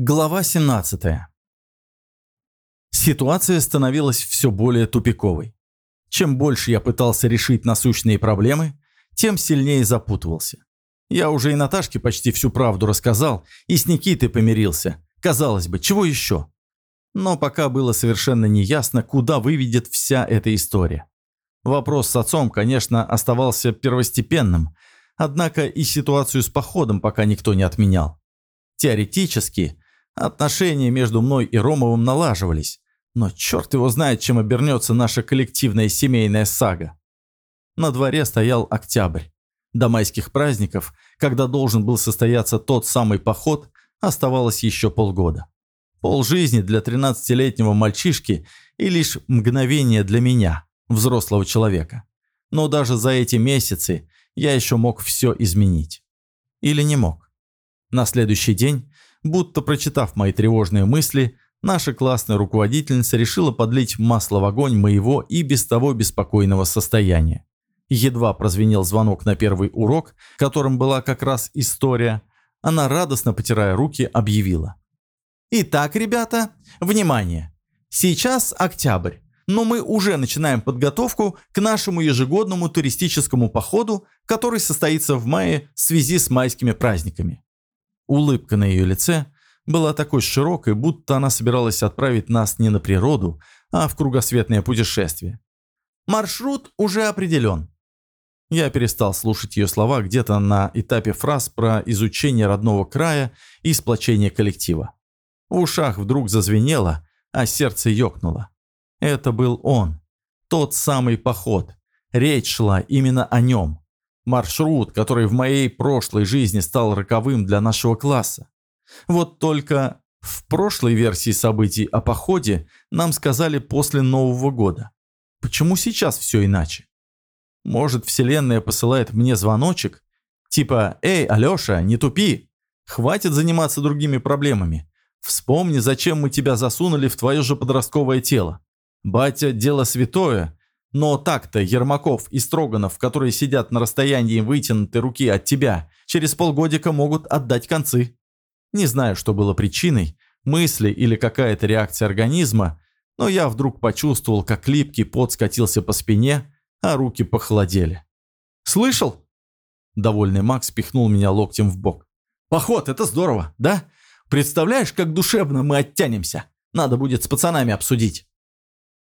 Глава 17. Ситуация становилась все более тупиковой. Чем больше я пытался решить насущные проблемы, тем сильнее запутывался. Я уже и Наташке почти всю правду рассказал, и с Никитой помирился. Казалось бы, чего еще? Но пока было совершенно неясно, куда выведет вся эта история. Вопрос с отцом, конечно, оставался первостепенным, однако и ситуацию с походом пока никто не отменял. Теоретически, Отношения между мной и Ромовым налаживались, но черт его знает, чем обернется наша коллективная семейная сага. На дворе стоял октябрь. До майских праздников, когда должен был состояться тот самый поход, оставалось еще полгода. Пол жизни для 13-летнего мальчишки и лишь мгновение для меня, взрослого человека. Но даже за эти месяцы я еще мог все изменить. Или не мог. На следующий день Будто прочитав мои тревожные мысли, наша классная руководительница решила подлить масло в огонь моего и без того беспокойного состояния. Едва прозвенел звонок на первый урок, которым была как раз история, она, радостно потирая руки, объявила. «Итак, ребята, внимание! Сейчас октябрь, но мы уже начинаем подготовку к нашему ежегодному туристическому походу, который состоится в мае в связи с майскими праздниками. Улыбка на ее лице была такой широкой, будто она собиралась отправить нас не на природу, а в кругосветное путешествие. Маршрут уже определен. Я перестал слушать ее слова где-то на этапе фраз про изучение родного края и сплочение коллектива. В ушах вдруг зазвенело, а сердце ёкнуло. Это был он. Тот самый поход. Речь шла именно о нем маршрут, который в моей прошлой жизни стал роковым для нашего класса. Вот только в прошлой версии событий о походе нам сказали после Нового года. Почему сейчас все иначе? Может, Вселенная посылает мне звоночек? Типа «Эй, Алеша, не тупи! Хватит заниматься другими проблемами. Вспомни, зачем мы тебя засунули в твое же подростковое тело. Батя – дело святое, но так-то Ермаков и Строганов, которые сидят на расстоянии вытянутой руки от тебя, через полгодика могут отдать концы. Не знаю, что было причиной, мысли или какая-то реакция организма, но я вдруг почувствовал, как липкий пот скатился по спине, а руки похолодели. «Слышал?» Довольный Макс пихнул меня локтем в бок. «Поход, это здорово, да? Представляешь, как душевно мы оттянемся? Надо будет с пацанами обсудить».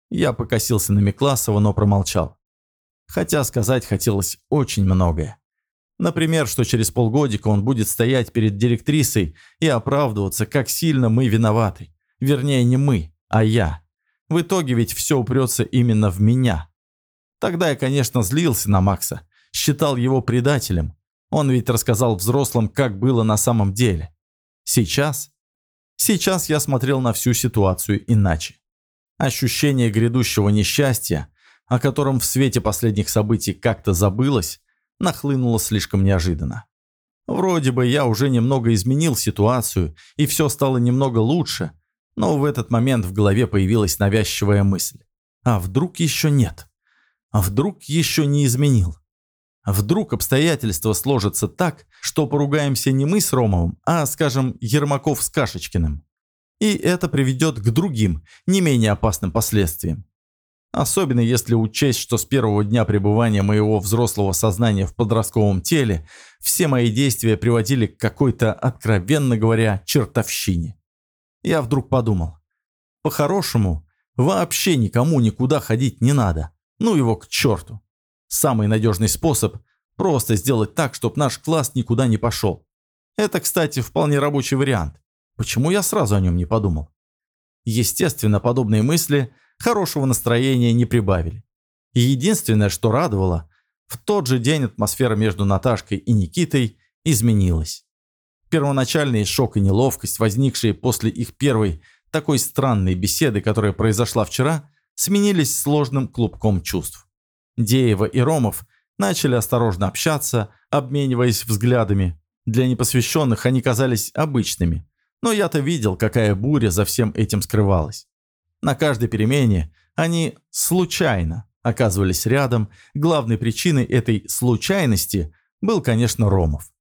Я покосился на Микласова, но промолчал. Хотя сказать хотелось очень многое. Например, что через полгодика он будет стоять перед директрисой и оправдываться, как сильно мы виноваты. Вернее, не мы, а я. В итоге ведь все упрется именно в меня. Тогда я, конечно, злился на Макса, считал его предателем. Он ведь рассказал взрослым, как было на самом деле. Сейчас? Сейчас я смотрел на всю ситуацию иначе. Ощущение грядущего несчастья, о котором в свете последних событий как-то забылось, нахлынуло слишком неожиданно. Вроде бы я уже немного изменил ситуацию, и все стало немного лучше, но в этот момент в голове появилась навязчивая мысль. А вдруг еще нет? А вдруг еще не изменил? А вдруг обстоятельства сложатся так, что поругаемся не мы с Ромовым, а, скажем, Ермаков с Кашечкиным? И это приведет к другим, не менее опасным последствиям. Особенно если учесть, что с первого дня пребывания моего взрослого сознания в подростковом теле все мои действия приводили к какой-то, откровенно говоря, чертовщине. Я вдруг подумал, по-хорошему, вообще никому никуда ходить не надо. Ну его к черту. Самый надежный способ – просто сделать так, чтобы наш класс никуда не пошел. Это, кстати, вполне рабочий вариант. Почему я сразу о нем не подумал? Естественно, подобные мысли хорошего настроения не прибавили. И единственное, что радовало, в тот же день атмосфера между Наташкой и Никитой изменилась. Первоначальный шок и неловкость, возникшие после их первой такой странной беседы, которая произошла вчера, сменились сложным клубком чувств. Деева и Ромов начали осторожно общаться, обмениваясь взглядами. Для непосвященных они казались обычными, но я-то видел, какая буря за всем этим скрывалась. На каждой перемене они случайно оказывались рядом. Главной причиной этой случайности был, конечно, Ромов.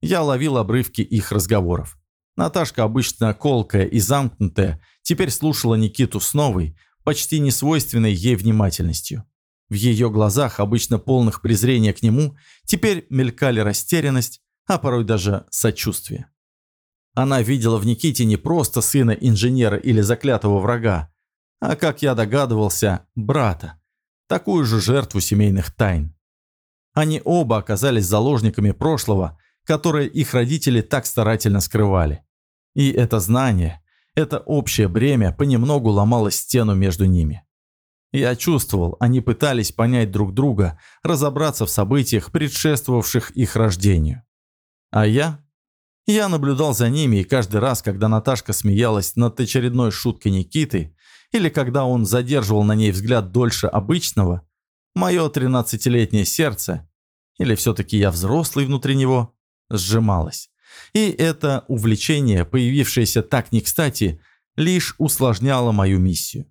Я ловил обрывки их разговоров. Наташка, обычно колкая и замкнутая, теперь слушала Никиту с новой, почти несвойственной ей внимательностью. В ее глазах, обычно полных презрения к нему, теперь мелькали растерянность, а порой даже сочувствие. Она видела в Никите не просто сына инженера или заклятого врага, а, как я догадывался, брата, такую же жертву семейных тайн. Они оба оказались заложниками прошлого, которое их родители так старательно скрывали. И это знание, это общее бремя понемногу ломало стену между ними. Я чувствовал, они пытались понять друг друга, разобраться в событиях, предшествовавших их рождению. А я? Я наблюдал за ними, и каждый раз, когда Наташка смеялась над очередной шуткой Никиты, или когда он задерживал на ней взгляд дольше обычного, мое тринадцатилетнее сердце, или все-таки я взрослый внутри него, сжималось. И это увлечение, появившееся так не кстати, лишь усложняло мою миссию.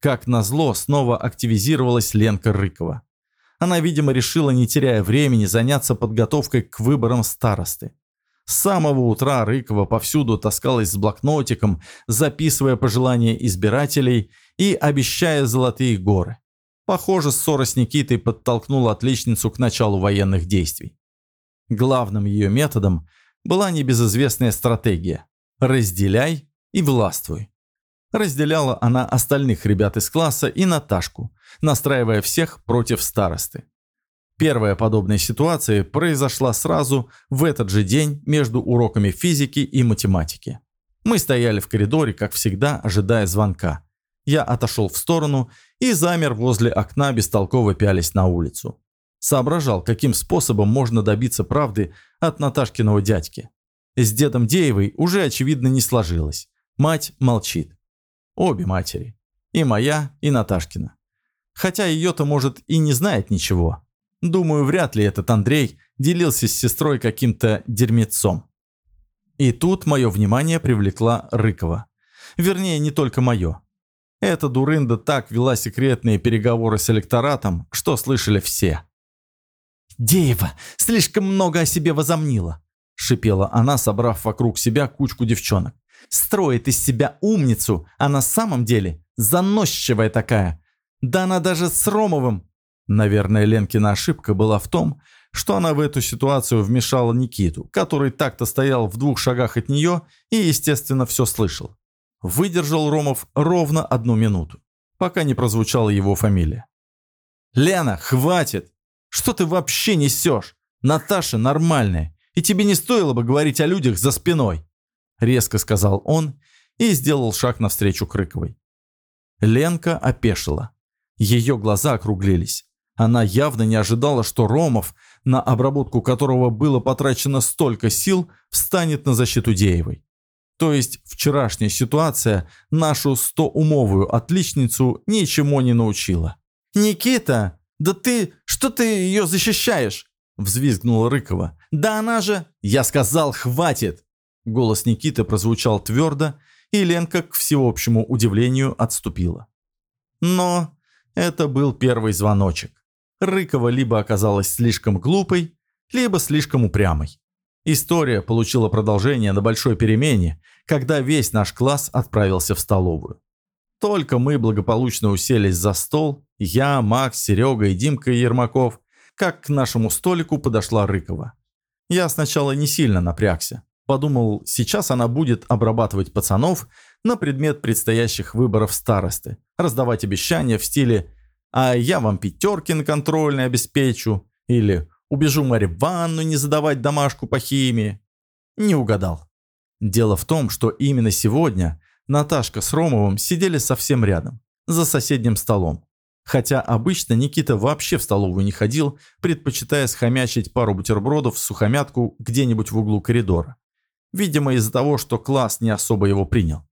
Как назло, снова активизировалась Ленка Рыкова. Она, видимо, решила, не теряя времени, заняться подготовкой к выборам старосты. С самого утра Рыкова повсюду таскалась с блокнотиком, записывая пожелания избирателей и обещая золотые горы. Похоже, ссора с Никитой подтолкнула отличницу к началу военных действий. Главным ее методом была небезызвестная стратегия «разделяй и властвуй». Разделяла она остальных ребят из класса и Наташку, настраивая всех против старосты. Первая подобная ситуация произошла сразу в этот же день между уроками физики и математики. Мы стояли в коридоре, как всегда, ожидая звонка. Я отошел в сторону и замер возле окна, бестолково пялись на улицу. Соображал, каким способом можно добиться правды от Наташкиного дядьки. С дедом Деевой уже очевидно не сложилось. Мать молчит. Обе матери. И моя, и Наташкина. Хотя ее-то, может, и не знает ничего. Думаю, вряд ли этот Андрей делился с сестрой каким-то дерьмецом. И тут мое внимание привлекла Рыкова. Вернее, не только мое. Эта дурында так вела секретные переговоры с электоратом, что слышали все. «Деева слишком много о себе возомнила», – шипела она, собрав вокруг себя кучку девчонок строит из себя умницу, а на самом деле заносчивая такая. Да она даже с Ромовым... Наверное, Ленкина ошибка была в том, что она в эту ситуацию вмешала Никиту, который так-то стоял в двух шагах от нее и, естественно, все слышал. Выдержал Ромов ровно одну минуту, пока не прозвучала его фамилия. «Лена, хватит! Что ты вообще несешь? Наташа нормальная, и тебе не стоило бы говорить о людях за спиной!» резко сказал он и сделал шаг навстречу Крыковой. Ленка опешила. Ее глаза округлились. Она явно не ожидала, что Ромов, на обработку которого было потрачено столько сил, встанет на защиту Деевой. То есть вчерашняя ситуация нашу стоумовую отличницу ничему не научила. «Никита, да ты, что ты ее защищаешь?» взвизгнула Рыкова. «Да она же...» «Я сказал, хватит!» Голос Никиты прозвучал твердо, и Ленка, к всеобщему удивлению, отступила. Но это был первый звоночек. Рыкова либо оказалась слишком глупой, либо слишком упрямой. История получила продолжение на большой перемене, когда весь наш класс отправился в столовую. Только мы благополучно уселись за стол, я, Макс, Серега и Димка Ермаков, как к нашему столику подошла Рыкова. Я сначала не сильно напрягся. Подумал, сейчас она будет обрабатывать пацанов на предмет предстоящих выборов старосты, раздавать обещания в стиле «А я вам пятерки на контрольный обеспечу» или «Убежу Марье в ванну не задавать домашку по химии». Не угадал. Дело в том, что именно сегодня Наташка с Ромовым сидели совсем рядом, за соседним столом. Хотя обычно Никита вообще в столовую не ходил, предпочитая схомячить пару бутербродов в сухомятку где-нибудь в углу коридора. Видимо, из-за того, что класс не особо его принял.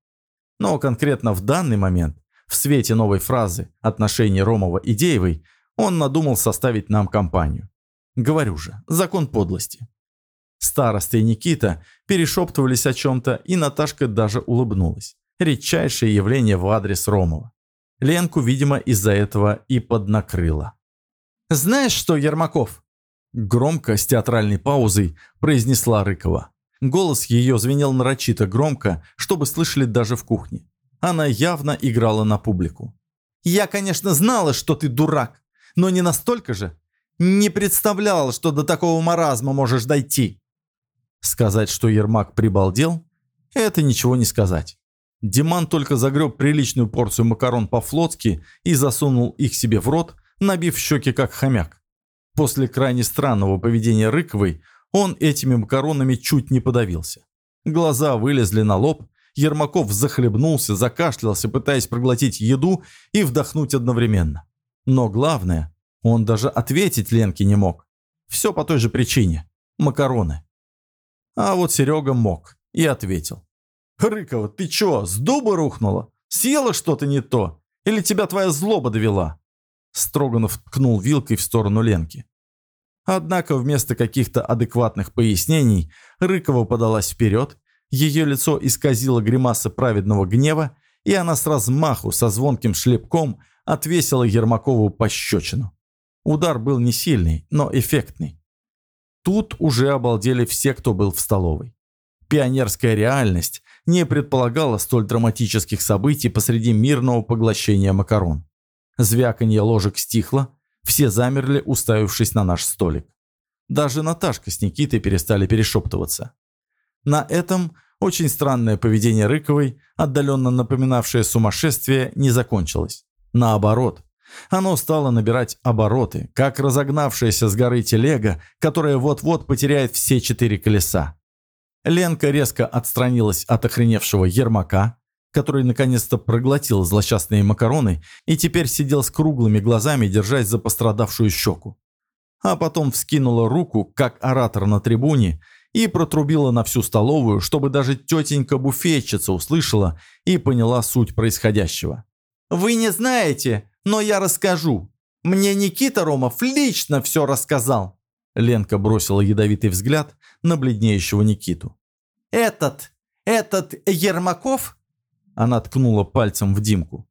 Но конкретно в данный момент, в свете новой фразы отношений Ромова и Деевой, он надумал составить нам компанию. Говорю же, закон подлости. Староста и Никита перешептывались о чем-то, и Наташка даже улыбнулась. Редчайшее явление в адрес Ромова. Ленку, видимо, из-за этого и поднакрыло. «Знаешь что, Ермаков?» Громко, с театральной паузой, произнесла Рыкова. Голос ее звенел нарочито громко, чтобы слышали даже в кухне. Она явно играла на публику. «Я, конечно, знала, что ты дурак, но не настолько же. Не представляла, что до такого маразма можешь дойти». Сказать, что Ермак прибалдел, это ничего не сказать. Диман только загреб приличную порцию макарон по-флотски и засунул их себе в рот, набив щеки как хомяк. После крайне странного поведения Рыковой он этими макаронами чуть не подавился. Глаза вылезли на лоб, Ермаков захлебнулся, закашлялся, пытаясь проглотить еду и вдохнуть одновременно. Но главное, он даже ответить Ленке не мог. Все по той же причине – макароны. А вот Серега мог и ответил. «Рыкова, ты чё, с дуба рухнула? Съела что-то не то? Или тебя твоя злоба довела?» Строганов ткнул вилкой в сторону Ленки. Однако вместо каких-то адекватных пояснений Рыкова подалась вперед, ее лицо исказило гримаса праведного гнева, и она с размаху, со звонким шлепком, отвесила Ермакову пощечину. Удар был не сильный, но эффектный. Тут уже обалдели все, кто был в столовой. Пионерская реальность не предполагала столь драматических событий посреди мирного поглощения макарон. Звяканье ложек стихло, все замерли, уставившись на наш столик. Даже Наташка с Никитой перестали перешептываться. На этом очень странное поведение Рыковой, отдаленно напоминавшее сумасшествие, не закончилось. Наоборот, оно стало набирать обороты, как разогнавшаяся с горы телега, которая вот-вот потеряет все четыре колеса. Ленка резко отстранилась от охреневшего Ермака, который наконец-то проглотил злосчастные макароны и теперь сидел с круглыми глазами, держась за пострадавшую щеку. А потом вскинула руку, как оратор на трибуне, и протрубила на всю столовую, чтобы даже тетенька-буфетчица услышала и поняла суть происходящего. «Вы не знаете, но я расскажу. Мне Никита Ромов лично все рассказал». Ленка бросила ядовитый взгляд на бледнеющего Никиту. «Этот, этот Ермаков она ткнула пальцем в Димку.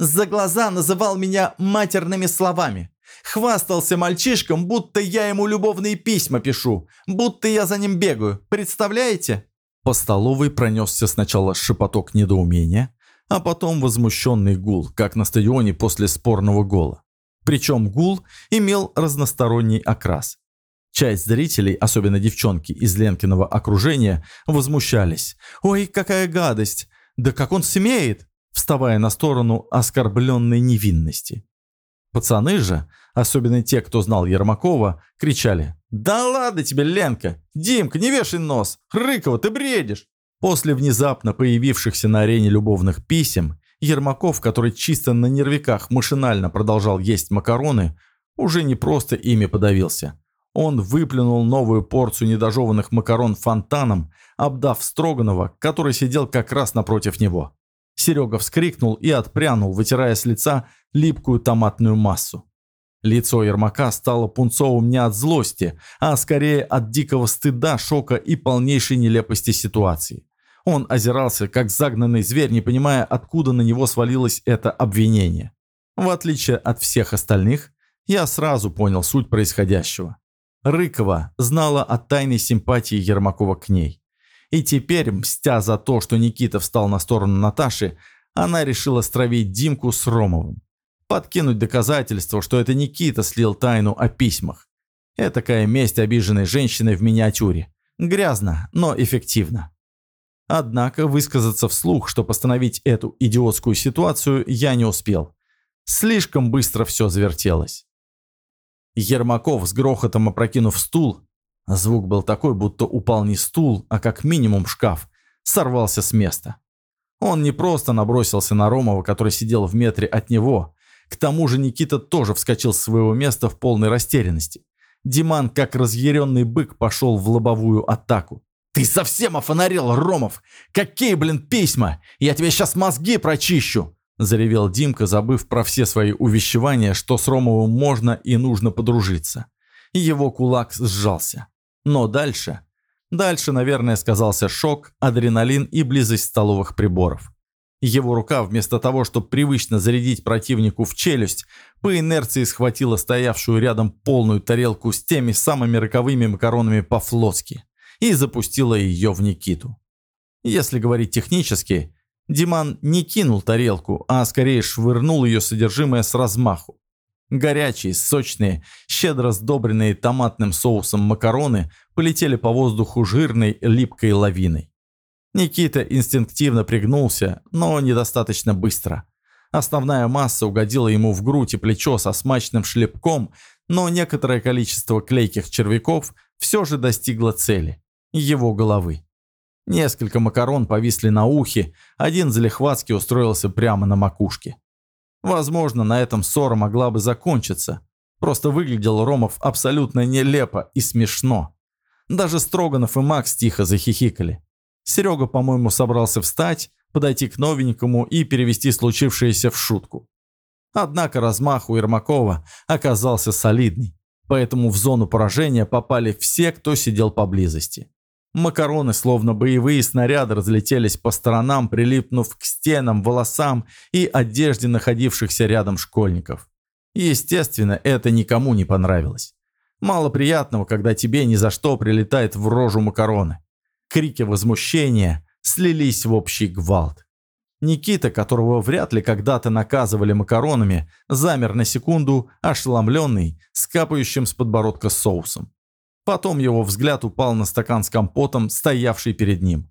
«За глаза называл меня матерными словами. Хвастался мальчишкам, будто я ему любовные письма пишу, будто я за ним бегаю. Представляете?» По столовой пронесся сначала шепоток недоумения, а потом возмущенный гул, как на стадионе после спорного гола. Причем гул имел разносторонний окрас. Часть зрителей, особенно девчонки из Ленкиного окружения, возмущались. «Ой, какая гадость! Да как он смеет, вставая на сторону оскорбленной невинности. Пацаны же, особенно те, кто знал Ермакова, кричали «Да ладно тебе, Ленка! Димка, не вешай нос! Рыкова, ты бредишь!» После внезапно появившихся на арене любовных писем, Ермаков, который чисто на нервиках машинально продолжал есть макароны, уже не просто ими подавился. Он выплюнул новую порцию недожеванных макарон фонтаном, обдав Строганова, который сидел как раз напротив него. Серега вскрикнул и отпрянул, вытирая с лица липкую томатную массу. Лицо Ермака стало пунцовым не от злости, а скорее от дикого стыда, шока и полнейшей нелепости ситуации. Он озирался, как загнанный зверь, не понимая, откуда на него свалилось это обвинение. В отличие от всех остальных, я сразу понял суть происходящего. Рыкова знала о тайной симпатии Ермакова к ней. И теперь, мстя за то, что Никита встал на сторону Наташи, она решила стравить Димку с Ромовым. Подкинуть доказательство, что это Никита слил тайну о письмах. Этакая месть обиженной женщины в миниатюре. Грязно, но эффективно. Однако высказаться вслух, что постановить эту идиотскую ситуацию, я не успел. Слишком быстро все завертелось. Ермаков с грохотом опрокинув стул, звук был такой, будто упал не стул, а как минимум шкаф, сорвался с места. Он не просто набросился на Ромова, который сидел в метре от него. К тому же Никита тоже вскочил с своего места в полной растерянности. Диман, как разъяренный бык, пошел в лобовую атаку. «Ты совсем офонарел, Ромов! Какие, блин, письма! Я тебе сейчас мозги прочищу!» Заревел Димка, забыв про все свои увещевания, что с Ромовым можно и нужно подружиться. Его кулак сжался. Но дальше... Дальше, наверное, сказался шок, адреналин и близость столовых приборов. Его рука, вместо того, чтобы привычно зарядить противнику в челюсть, по инерции схватила стоявшую рядом полную тарелку с теми самыми роковыми макаронами по-флотски. и запустила ее в Никиту. Если говорить технически, Диман не кинул тарелку, а скорее швырнул ее содержимое с размаху. Горячие, сочные, щедро сдобренные томатным соусом макароны полетели по воздуху жирной, липкой лавиной. Никита инстинктивно пригнулся, но недостаточно быстро. Основная масса угодила ему в грудь и плечо со смачным шлепком, но некоторое количество клейких червяков все же достигло цели – его головы. Несколько макарон повисли на ухе, один залихватски устроился прямо на макушке. Возможно, на этом ссора могла бы закончиться. Просто выглядел Ромов абсолютно нелепо и смешно. Даже Строганов и Макс тихо захихикали. Серега, по-моему, собрался встать, подойти к новенькому и перевести случившееся в шутку. Однако размах у Ермакова оказался солидный, поэтому в зону поражения попали все, кто сидел поблизости. Макароны, словно боевые снаряды, разлетелись по сторонам, прилипнув к стенам, волосам и одежде находившихся рядом школьников. Естественно, это никому не понравилось. Мало приятного, когда тебе ни за что прилетает в рожу макароны. Крики возмущения слились в общий гвалт. Никита, которого вряд ли когда-то наказывали макаронами, замер на секунду, ошеломленный, с капающим с подбородка соусом. Потом его взгляд упал на стакан с компотом, стоявший перед ним.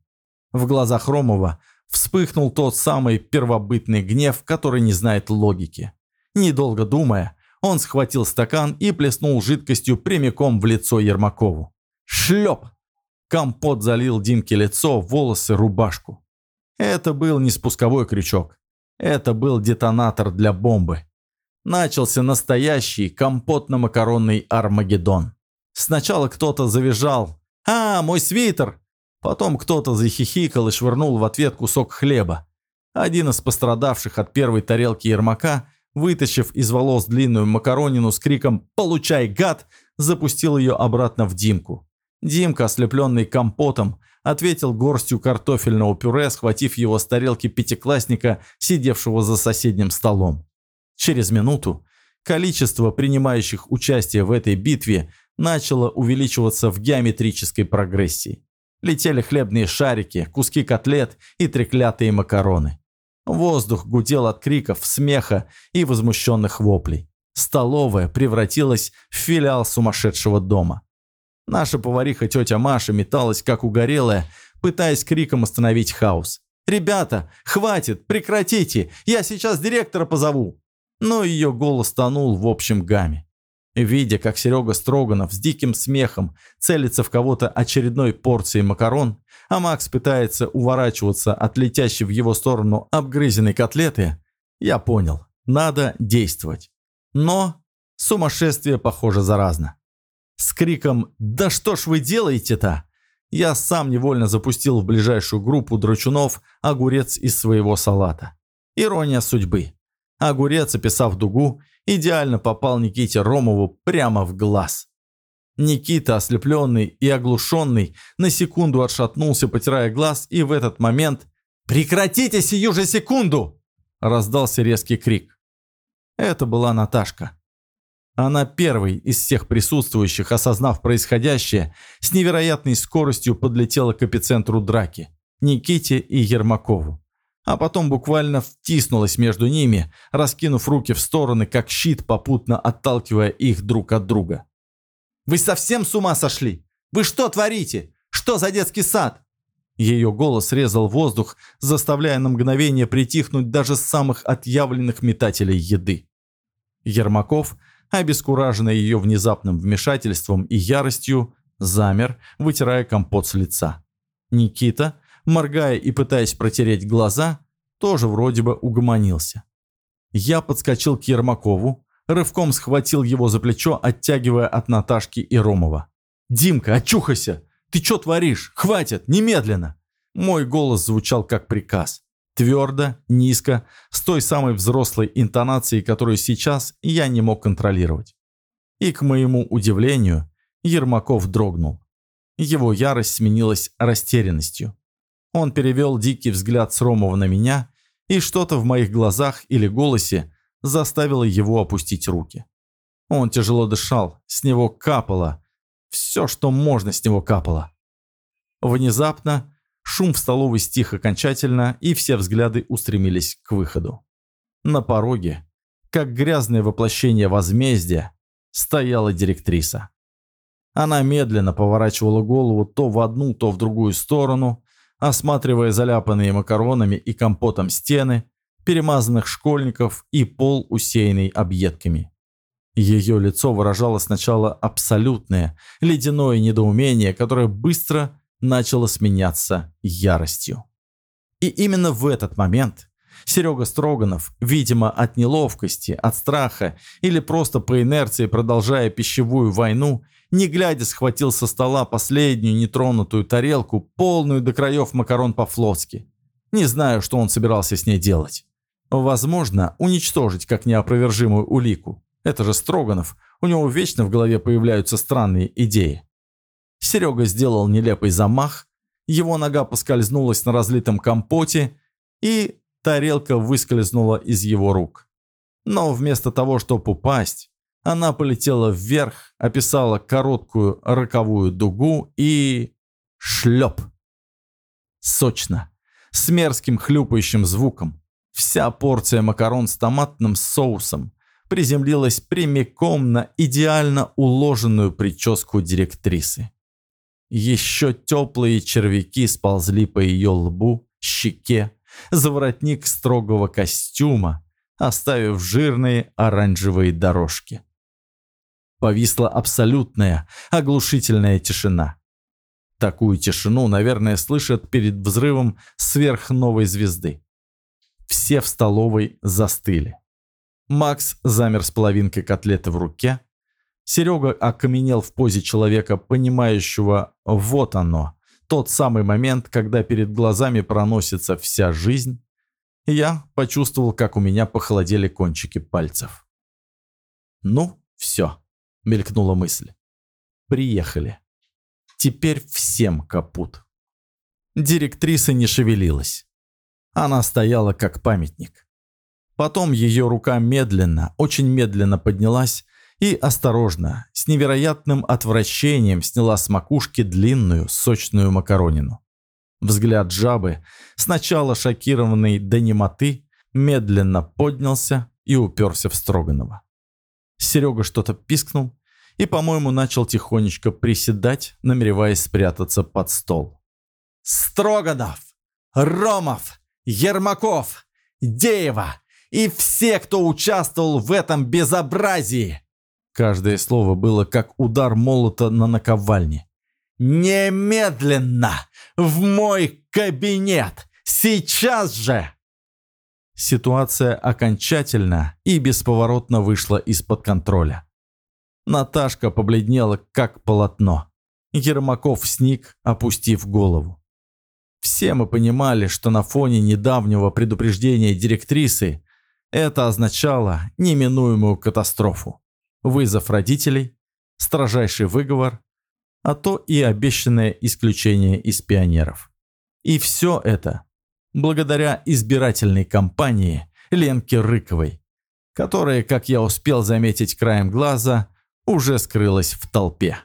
В глазах Ромова вспыхнул тот самый первобытный гнев, который не знает логики. Недолго думая, он схватил стакан и плеснул жидкостью прямиком в лицо Ермакову. Шлеп! Компот залил Димке лицо, волосы, рубашку. Это был не спусковой крючок. Это был детонатор для бомбы. Начался настоящий компотно-макаронный Армагеддон. Сначала кто-то завизжал «А, мой свитер!» Потом кто-то захихикал и швырнул в ответ кусок хлеба. Один из пострадавших от первой тарелки Ермака, вытащив из волос длинную макаронину с криком «Получай, гад!», запустил ее обратно в Димку. Димка, ослепленный компотом, ответил горстью картофельного пюре, схватив его с тарелки пятиклассника, сидевшего за соседним столом. Через минуту количество принимающих участие в этой битве начало увеличиваться в геометрической прогрессии. Летели хлебные шарики, куски котлет и треклятые макароны. Воздух гудел от криков, смеха и возмущенных воплей. Столовая превратилась в филиал сумасшедшего дома. Наша повариха тетя Маша металась как угорелая, пытаясь криком остановить хаос. «Ребята, хватит, прекратите, я сейчас директора позову!» Но ее голос тонул в общем гамме. Видя, как Серега Строганов с диким смехом целится в кого-то очередной порцией макарон, а Макс пытается уворачиваться от летящей в его сторону обгрызенной котлеты, я понял, надо действовать. Но сумасшествие, похоже, заразно. С криком «Да что ж вы делаете-то?» я сам невольно запустил в ближайшую группу драчунов огурец из своего салата. Ирония судьбы. Огурец, описав дугу, идеально попал Никите Ромову прямо в глаз. Никита, ослепленный и оглушенный, на секунду отшатнулся, потирая глаз, и в этот момент «Прекратите сию же секунду!» раздался резкий крик. Это была Наташка. Она первой из всех присутствующих, осознав происходящее, с невероятной скоростью подлетела к эпицентру драки – Никите и Ермакову а потом буквально втиснулась между ними, раскинув руки в стороны, как щит, попутно отталкивая их друг от друга. «Вы совсем с ума сошли? Вы что творите? Что за детский сад?» Ее голос резал воздух, заставляя на мгновение притихнуть даже самых отъявленных метателей еды. Ермаков, обескураженный ее внезапным вмешательством и яростью, замер, вытирая компот с лица. Никита, моргая и пытаясь протереть глаза, тоже вроде бы угомонился. Я подскочил к Ермакову, рывком схватил его за плечо, оттягивая от Наташки и Ромова. «Димка, очухайся! Ты что творишь? Хватит! Немедленно!» Мой голос звучал как приказ. Твердо, низко, с той самой взрослой интонацией, которую сейчас я не мог контролировать. И, к моему удивлению, Ермаков дрогнул. Его ярость сменилась растерянностью. Он перевел дикий взгляд с Ромова на меня, и что-то в моих глазах или голосе заставило его опустить руки. Он тяжело дышал, с него капало. Все, что можно, с него капало. Внезапно шум в столовой стих окончательно, и все взгляды устремились к выходу. На пороге, как грязное воплощение возмездия, стояла директриса. Она медленно поворачивала голову то в одну, то в другую сторону, осматривая заляпанные макаронами и компотом стены, перемазанных школьников и пол, усеянный объедками. Ее лицо выражало сначала абсолютное, ледяное недоумение, которое быстро начало сменяться яростью. И именно в этот момент Серега Строганов, видимо, от неловкости, от страха или просто по инерции продолжая пищевую войну, не глядя схватил со стола последнюю нетронутую тарелку, полную до краев макарон по-флотски. Не знаю, что он собирался с ней делать. Возможно, уничтожить как неопровержимую улику. Это же Строганов. У него вечно в голове появляются странные идеи. Серега сделал нелепый замах, его нога поскользнулась на разлитом компоте, и тарелка выскользнула из его рук. Но вместо того, чтобы упасть, она полетела вверх, описала короткую роковую дугу и... шлеп. Сочно, с мерзким хлюпающим звуком. Вся порция макарон с томатным соусом, приземлилась прямиком на идеально уложенную прическу директрисы. Еще теплые червяки сползли по ее лбу, щеке, за воротник строгого костюма, оставив жирные оранжевые дорожки. Повисла абсолютная, оглушительная тишина. Такую тишину, наверное, слышат перед взрывом сверхновой звезды. Все в столовой застыли. Макс замер с половинкой котлеты в руке. Серега окаменел в позе человека, понимающего «вот оно», тот самый момент, когда перед глазами проносится вся жизнь. Я почувствовал, как у меня похолодели кончики пальцев. «Ну, все», — мелькнула мысль. «Приехали. Теперь всем капут». Директриса не шевелилась. Она стояла как памятник. Потом ее рука медленно, очень медленно поднялась и осторожно, с невероятным отвращением сняла с макушки длинную, сочную макаронину. Взгляд жабы, сначала шокированный до немоты, медленно поднялся и уперся в Строганова. Серега что-то пискнул и, по-моему, начал тихонечко приседать, намереваясь спрятаться под стол. «Строганов! Ромов! Ермаков! Деева! и все, кто участвовал в этом безобразии!» Каждое слово было как удар молота на наковальне. «Немедленно! В мой кабинет! Сейчас же!» Ситуация окончательно и бесповоротно вышла из-под контроля. Наташка побледнела, как полотно. Ермаков сник, опустив голову. Все мы понимали, что на фоне недавнего предупреждения директрисы это означало неминуемую катастрофу, вызов родителей, строжайший выговор, а то и обещанное исключение из пионеров. И все это благодаря избирательной кампании Ленки Рыковой, которая, как я успел заметить краем глаза, уже скрылась в толпе.